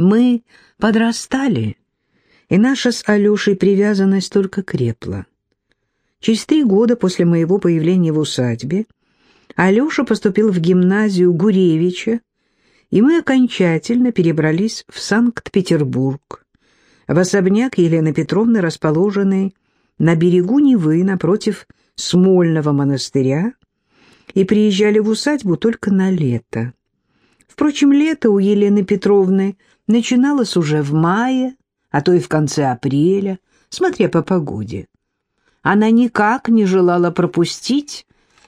Мы подрастали, и наша с Алешей привязанность только крепла. Через три года после моего появления в усадьбе Алеша поступил в гимназию Гуревича, и мы окончательно перебрались в Санкт-Петербург, в особняк Елены Петровны, расположенный на берегу Невы напротив Смольного монастыря, и приезжали в усадьбу только на лето. Впрочем, лето у Елены Петровны начиналось уже в мае, а то и в конце апреля, смотря по погоде. Она никак не желала пропустить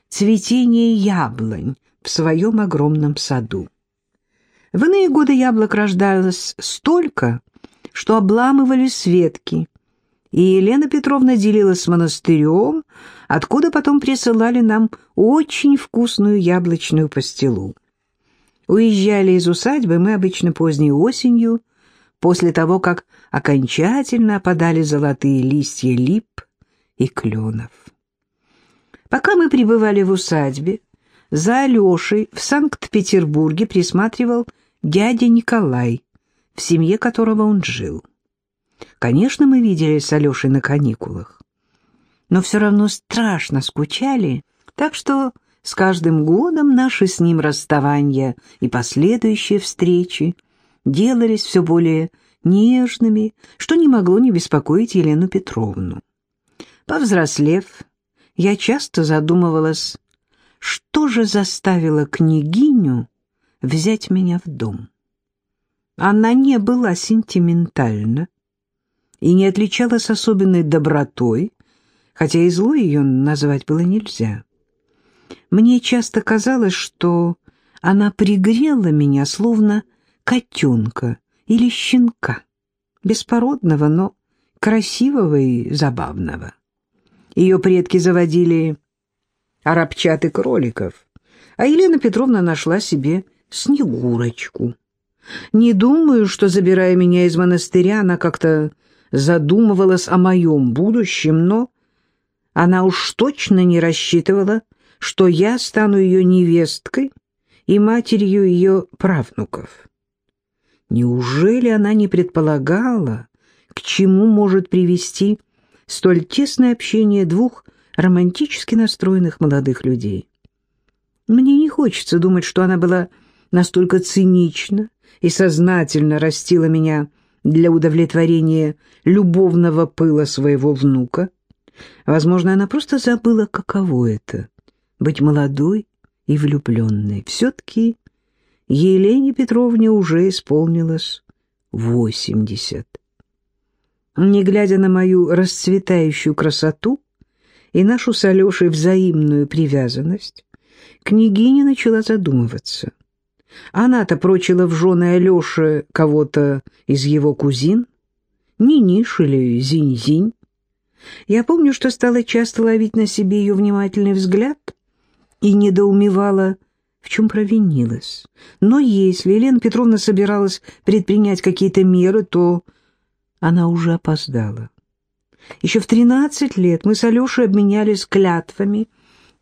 цветение яблонь в своем огромном саду. В иные годы яблок рождалось столько, что обламывались ветки, и Елена Петровна делилась с монастырем, откуда потом присылали нам очень вкусную яблочную пастилу. Уезжали из усадьбы мы обычно поздней осенью, после того, как окончательно опадали золотые листья лип и кленов. Пока мы пребывали в усадьбе, за Алешей в Санкт-Петербурге присматривал дядя Николай, в семье которого он жил. Конечно, мы виделись с Алешей на каникулах, но все равно страшно скучали, так что с каждым годом наши с ним расставания и последующие встречи делались все более нежными, что не могло не беспокоить Елену Петровну. Повзрослев, я часто задумывалась, что же заставило княгиню взять меня в дом. Она не была сентиментальна и не отличалась особенной добротой, хотя и злой ее назвать было нельзя. Мне часто казалось, что она пригрела меня, словно котенка или щенка, беспородного, но красивого и забавного. Ее предки заводили арабчат и кроликов, а Елена Петровна нашла себе Снегурочку. Не думаю, что, забирая меня из монастыря, она как-то задумывалась о моем будущем, но она уж точно не рассчитывала, что я стану ее невесткой и матерью ее правнуков. Неужели она не предполагала, к чему может привести столь тесное общение двух романтически настроенных молодых людей? Мне не хочется думать, что она была настолько цинично и сознательно растила меня для удовлетворения любовного пыла своего внука. Возможно, она просто забыла, каково это — быть молодой и влюбленной. Все-таки Елене Петровне уже исполнилось восемьдесят. Не глядя на мою расцветающую красоту и нашу с Алешей взаимную привязанность, княгиня начала задумываться — она-то прочила в жены Алёше кого-то из его кузин, Ниниш или Зинь-Зинь. Я помню, что стала часто ловить на себе ее внимательный взгляд и недоумевала, в чем провинилась. Но если Елена Петровна собиралась предпринять какие-то меры, то она уже опоздала. Еще в тринадцать лет мы с Алешей обменялись клятвами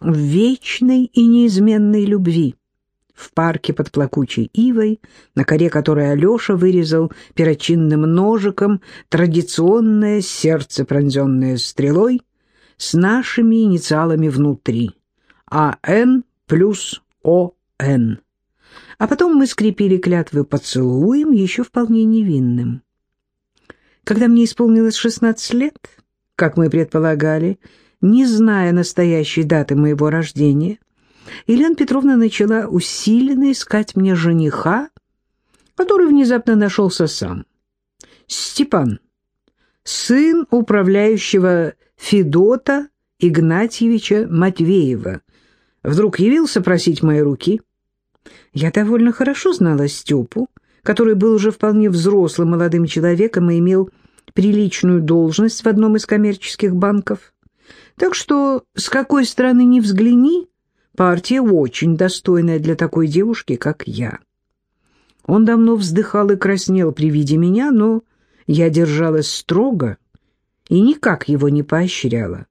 в вечной и неизменной любви в парке под плакучей ивой, на коре которой Алеша вырезал перочинным ножиком традиционное сердце, пронзенное стрелой, с нашими инициалами внутри. АН плюс ОН. А потом мы скрепили клятвы поцелуем, еще вполне невинным. Когда мне исполнилось шестнадцать лет, как мы предполагали, не зная настоящей даты моего рождения, Елена Петровна начала усиленно искать мне жениха, который внезапно нашелся сам. Степан, сын управляющего Федота Игнатьевича Матвеева, вдруг явился просить моей руки. Я довольно хорошо знала Степу, который был уже вполне взрослым молодым человеком и имел приличную должность в одном из коммерческих банков. Так что, с какой стороны ни взгляни, Партия очень достойная для такой девушки, как я. Он давно вздыхал и краснел при виде меня, но я держалась строго и никак его не поощряла.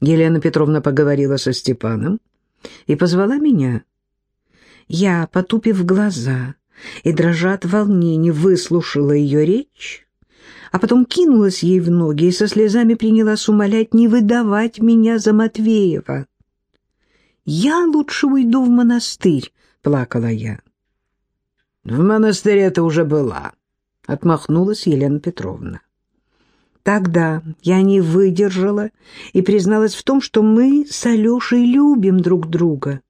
Елена Петровна поговорила со Степаном и позвала меня. Я, потупив глаза, и, дрожа от волнения, выслушала ее речь, а потом кинулась ей в ноги и со слезами принялась умолять не выдавать меня за Матвеева. «Я лучше уйду в монастырь», — плакала я. «В монастыре ты уже была», — отмахнулась Елена Петровна. Тогда я не выдержала и призналась в том, что мы с Алешей любим друг друга,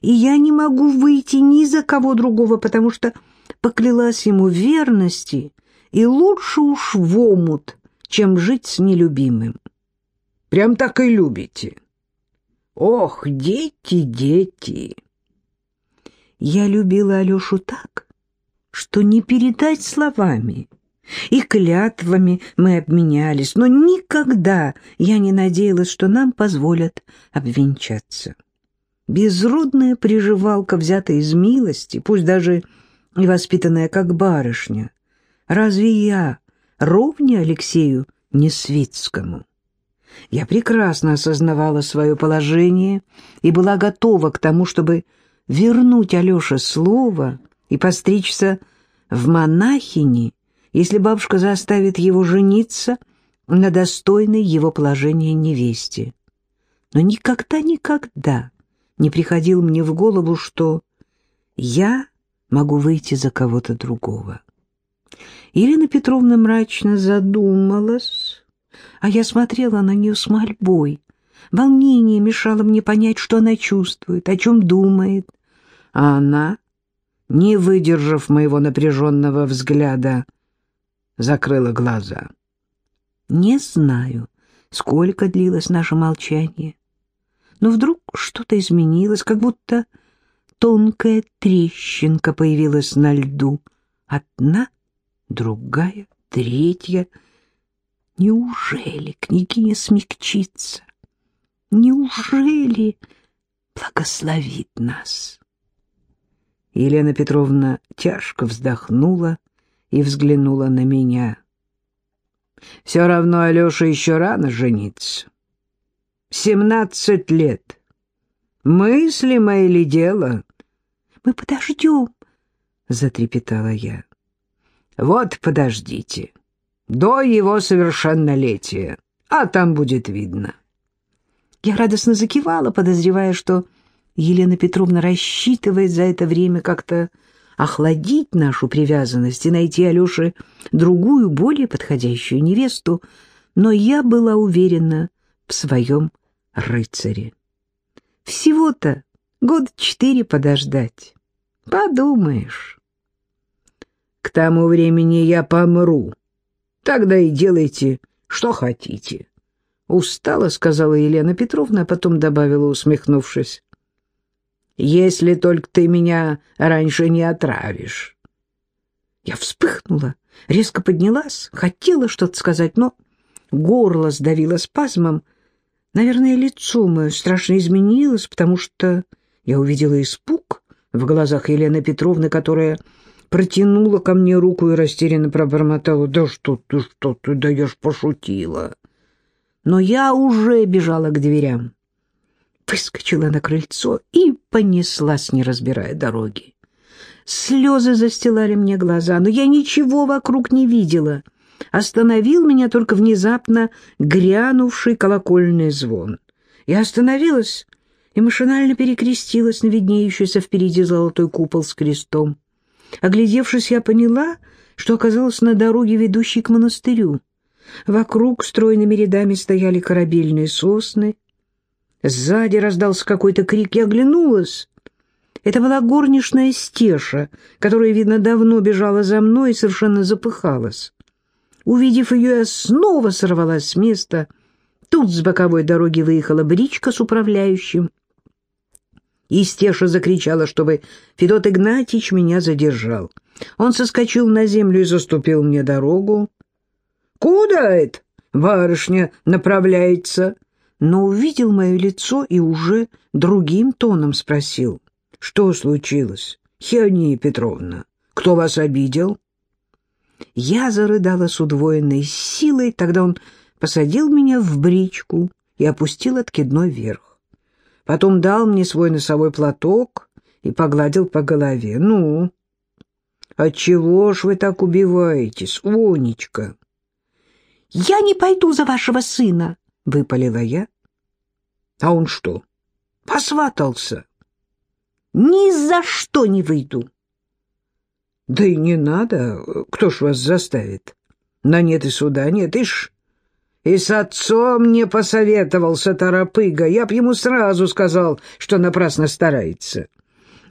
и я не могу выйти ни за кого другого, потому что поклялась ему верности, и лучше уж в омут, чем жить с нелюбимым. Прям так и любите. Ох, дети, дети! Я любила Алешу так, что не передать словами. И клятвами мы обменялись, но никогда я не надеялась, что нам позволят обвенчаться. Безродная приживалка, взятая из милости, пусть даже и воспитанная как барышня. Разве я ровня Алексею Несвицкому? Я прекрасно осознавала свое положение и была готова к тому, чтобы вернуть Алёше слово и постричься в монахини, если бабушка заставит его жениться на достойной его положения невесте. Но никогда-никогда не приходил мне в голову, что я могу выйти за кого-то другого. Ирина Петровна мрачно задумалась, а я смотрела на нее с мольбой. Волнение мешало мне понять, что она чувствует, о чем думает. А она, не выдержав моего напряженного взгляда, закрыла глаза. Не знаю, сколько длилось наше молчание, но вдруг что-то изменилось, как будто тонкая трещинка появилась на льду. Одна — другая, третья. Неужели княгиня смягчится? Неужели благословит нас? Елена Петровна тяжко вздохнула и взглянула на меня. Все равно Алёша еще рано жениться. Семнадцать лет. Мыслимое ли дело? Мы подождем, — затрепетала я. Вот подождите, до его совершеннолетия, а там будет видно. Я радостно закивала, подозревая, что Елена Петровна рассчитывает за это время как-то охладить нашу привязанность и найти Алёше другую, более подходящую невесту, но я была уверена в своем рыцаре. Всего-то год четыре подождать. Подумаешь. К тому времени я помру. Тогда и делайте, что хотите. Устала, сказала Елена Петровна, а потом добавила, усмехнувшись. Если только ты меня раньше не отравишь. Я вспыхнула, резко поднялась, хотела что-то сказать, но горло сдавило спазмом. Наверное, лицо мое страшно изменилось, потому что я увидела испуг в глазах Елены Петровны, которая протянула ко мне руку и растерянно пробормотала. «Да что ты, что ты, да я ж пошутила!» Но я уже бежала к дверям. Выскочила на крыльцо и понеслась, не разбирая дороги. Слезы застилали мне глаза, но я ничего вокруг не видела. Остановил меня только внезапно грянувший колокольный звон. Я остановилась и машинально перекрестилась на виднеющийся впереди золотой купол с крестом. Оглядевшись, я поняла, что оказалась на дороге, ведущей к монастырю. Вокруг стройными рядами стояли корабельные сосны. Сзади раздался какой-то крик, я оглянулась. Это была горничная Стеша, которая, видно, давно бежала за мной и совершенно запыхалась. Увидев ее, я снова сорвалась с места. Тут с боковой дороги выехала бричка с управляющим. И Стеша закричала, чтобы Федот Игнатьич меня задержал. Он соскочил на землю и заступил мне дорогу. «Куда это барышня направляется?» Но увидел мое лицо и уже другим тоном спросил. «Что случилось, Хеония Петровна? Кто вас обидел?» Я зарыдала с удвоенной силой, тогда он посадил меня в бричку и опустил откидной вверх. Потом дал мне свой носовой платок и погладил по голове. «Ну, Отчего ж вы так убиваетесь, Вонечка? «Я не пойду за вашего сына», — выпалила я. «А он что, посватался?» «Ни за что не выйду». «Да и не надо. Кто ж вас заставит? На нет и суда нет, ишь. И с отцом не посоветовался торопыга. Я б ему сразу сказал, что напрасно старается».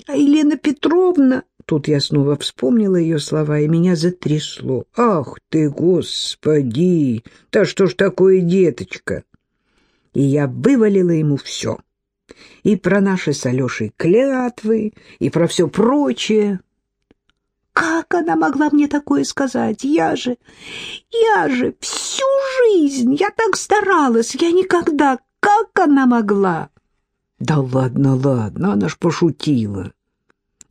«А Елена Петровна...» Тут я снова вспомнила ее слова, и меня затрясло. «Ах ты, Господи! Да что ж такое, деточка?» И я вывалила ему все. И про наши с Алешей клятвы, и про все прочее. Как она могла мне такое сказать? Я же, я же всю жизнь, я так старалась, я никогда, как она могла? Да ладно, ладно, она ж пошутила.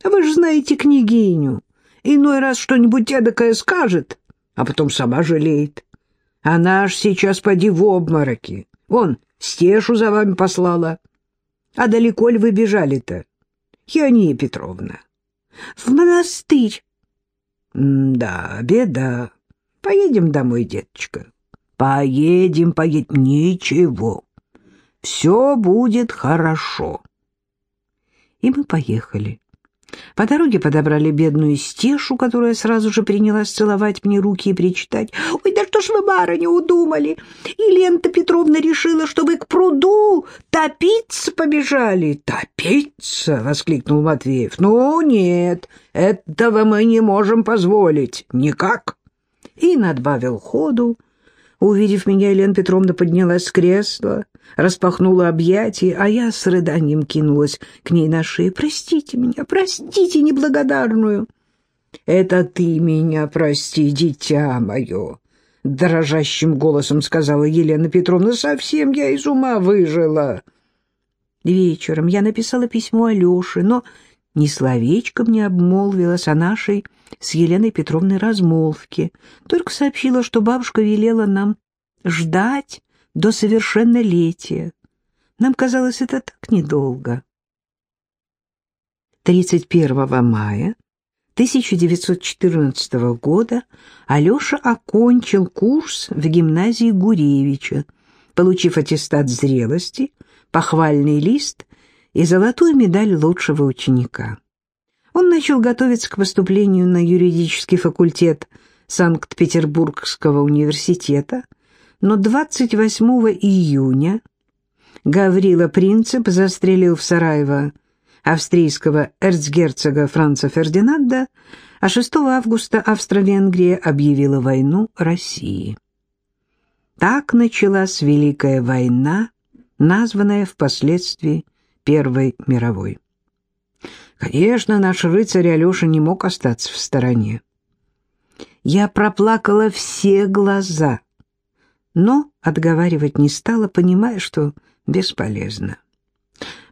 Вы же знаете княгиню. Иной раз что-нибудь эдакое скажет, а потом сама жалеет. Она ж сейчас поди в обмороке. Вон, Стешу за вами послала. А далеко ли вы бежали-то, Хиония Петровна? В монастырь. да, беда. Поедем домой, деточка. Поедем, поедем. Ничего. Все будет хорошо. И мы поехали. По дороге подобрали бедную стешу, которая сразу же принялась целовать мне руки и причитать. «Ой, да что ж вы, барыня, удумали? И Лента Петровна решила, что вы к пруду топиться побежали». «Топиться?» — воскликнул Матвеев. «Ну, нет, этого мы не можем позволить. Никак». И надбавил ходу. Увидев меня, Елена Петровна поднялась с кресла, распахнула объятия, а я с рыданием кинулась к ней на шею. «Простите меня, простите неблагодарную!» «Это ты меня прости, дитя мое!» Дрожащим голосом сказала Елена Петровна. «Совсем я из ума выжила!» Вечером я написала письмо Алёше, но ни словечком не обмолвилась о нашей с Еленой Петровной размолвке, только сообщила, что бабушка велела нам ждать до совершеннолетия. Нам казалось это так недолго. 31 мая 1914 года Алеша окончил курс в гимназии Гуревича, получив аттестат зрелости, похвальный лист и золотую медаль лучшего ученика. Он начал готовиться к поступлению на юридический факультет Санкт-Петербургского университета, но 28 июня Гаврила Принцип застрелил в Сараево австрийского эрцгерцога Франца Фердинанда, а 6 августа Австро-Венгрия объявила войну России. Так началась Великая война, названная впоследствии Первой мировой. Конечно, наш рыцарь Алеша не мог остаться в стороне. Я проплакала все глаза, но отговаривать не стала, понимая, что бесполезно.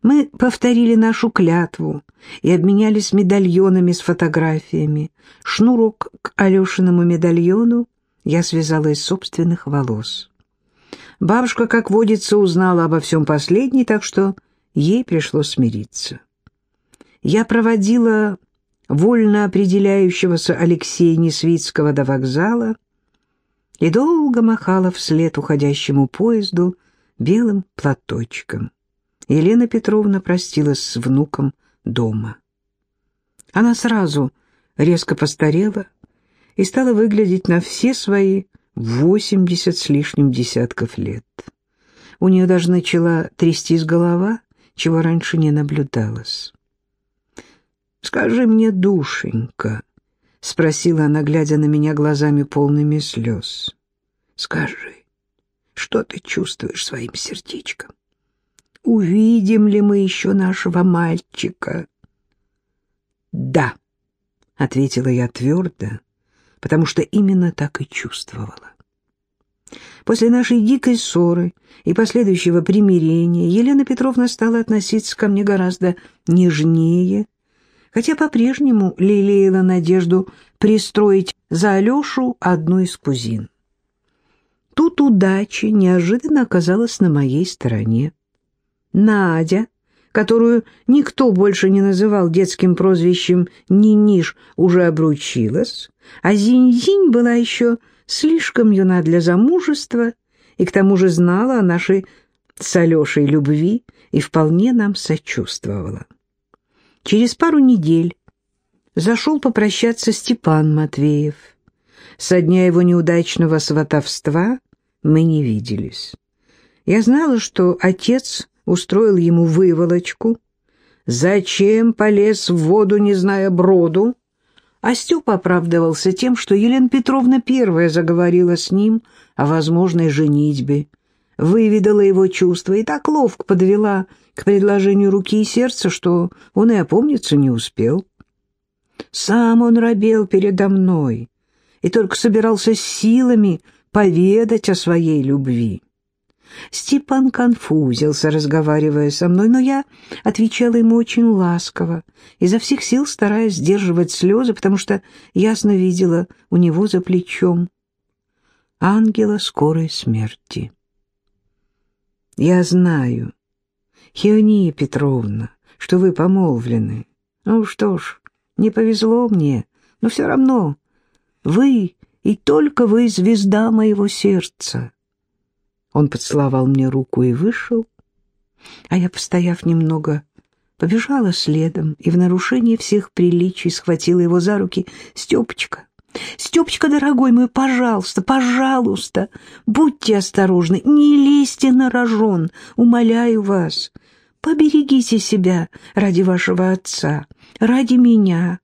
Мы повторили нашу клятву и обменялись медальонами с фотографиями. Шнурок к Алешиному медальону я связала из собственных волос. Бабушка, как водится, узнала обо всем последней, так что ей пришлось смириться я проводила вольно определяющегося Алексея Несвицкого до вокзала и долго махала вслед уходящему поезду белым платочком. Елена Петровна простилась с внуком дома. Она сразу резко постарела и стала выглядеть на все свои восемьдесят с лишним десятков лет. У нее даже начала трястись голова, чего раньше не наблюдалось. «Скажи мне, душенька», — спросила она, глядя на меня глазами полными слез. «Скажи, что ты чувствуешь своим сердечком? Увидим ли мы еще нашего мальчика?» «Да», — ответила я твердо, потому что именно так и чувствовала. После нашей дикой ссоры и последующего примирения Елена Петровна стала относиться ко мне гораздо нежнее, хотя по-прежнему лелеяла надежду пристроить за Алешу одну из кузин. Тут удача неожиданно оказалась на моей стороне. Надя, которую никто больше не называл детским прозвищем Ниниш, уже обручилась, а Зинь-Зинь была еще слишком юна для замужества и к тому же знала о нашей с Алешей любви и вполне нам сочувствовала. Через пару недель зашел попрощаться Степан Матвеев. Со дня его неудачного сватовства мы не виделись. Я знала, что отец устроил ему выволочку. Зачем полез в воду, не зная броду? А Степа оправдывался тем, что Елена Петровна первая заговорила с ним о возможной женитьбе, выведала его чувства и так ловко подвела к предложению руки и сердца, что он и опомниться не успел. Сам он робел передо мной и только собирался силами поведать о своей любви. Степан конфузился, разговаривая со мной, но я отвечала ему очень ласково, изо всех сил стараясь сдерживать слезы, потому что ясно видела у него за плечом ангела скорой смерти. Я знаю, Хиония Петровна, что вы помолвлены. Ну что ж, не повезло мне, но все равно вы и только вы звезда моего сердца. Он поцеловал мне руку и вышел, а я, постояв немного, побежала следом и в нарушении всех приличий схватила его за руки. «Степочка, Степочка, дорогой мой, пожалуйста, пожалуйста, будьте осторожны, не лезьте на рожон, умоляю вас. Поберегите себя ради вашего отца, ради меня».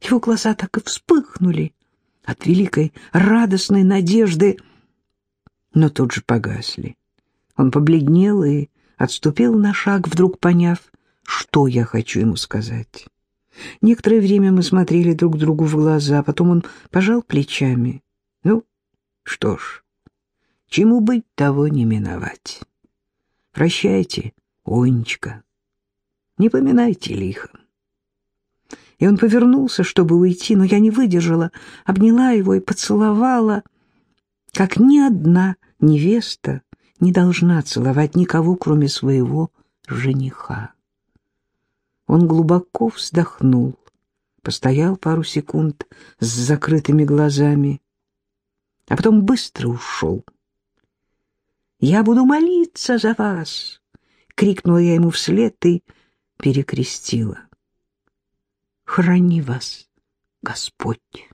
Его глаза так и вспыхнули от великой радостной надежды, но тут же погасли. Он побледнел и отступил на шаг, вдруг поняв, что я хочу ему сказать. Некоторое время мы смотрели друг другу в глаза, потом он пожал плечами. Ну, что ж, чему быть, того не миновать. Прощайте, Онечка, не поминайте лихо. И он повернулся, чтобы уйти, но я не выдержала, обняла его и поцеловала, как ни одна невеста не должна целовать никого, кроме своего жениха. Он глубоко вздохнул, постоял пару секунд с закрытыми глазами, а потом быстро ушел. «Я буду молиться за вас!» — крикнула я ему вслед и перекрестила. «Храни вас, Господь!»